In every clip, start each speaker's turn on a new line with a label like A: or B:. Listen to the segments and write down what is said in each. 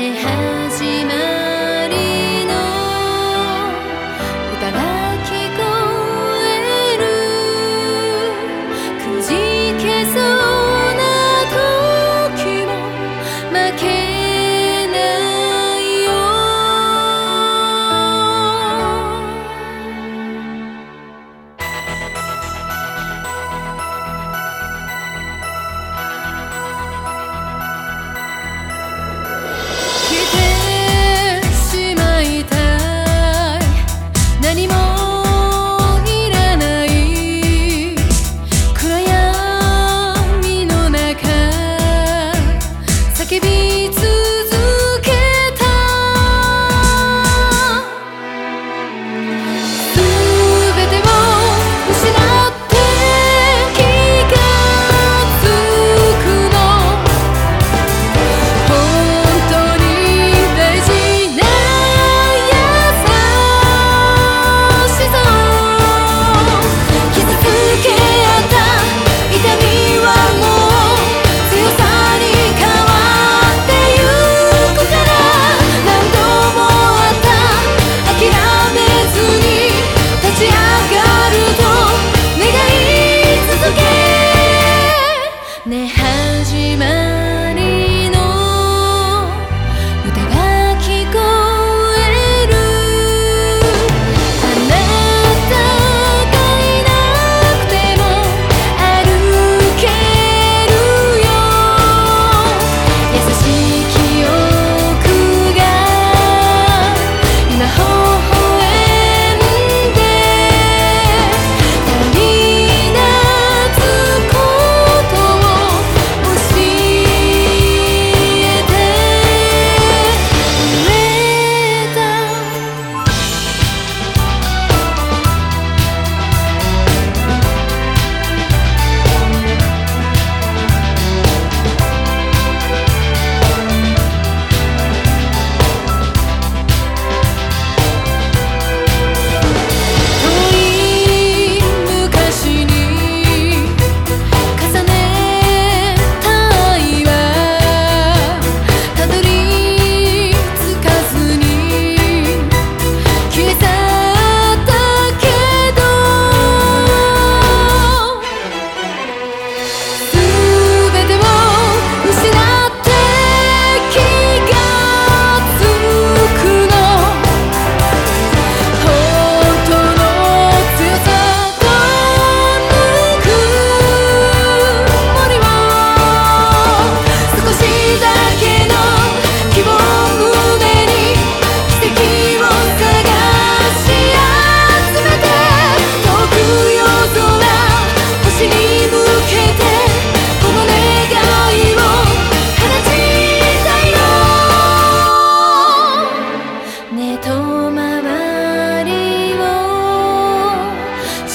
A: it happened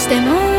A: しても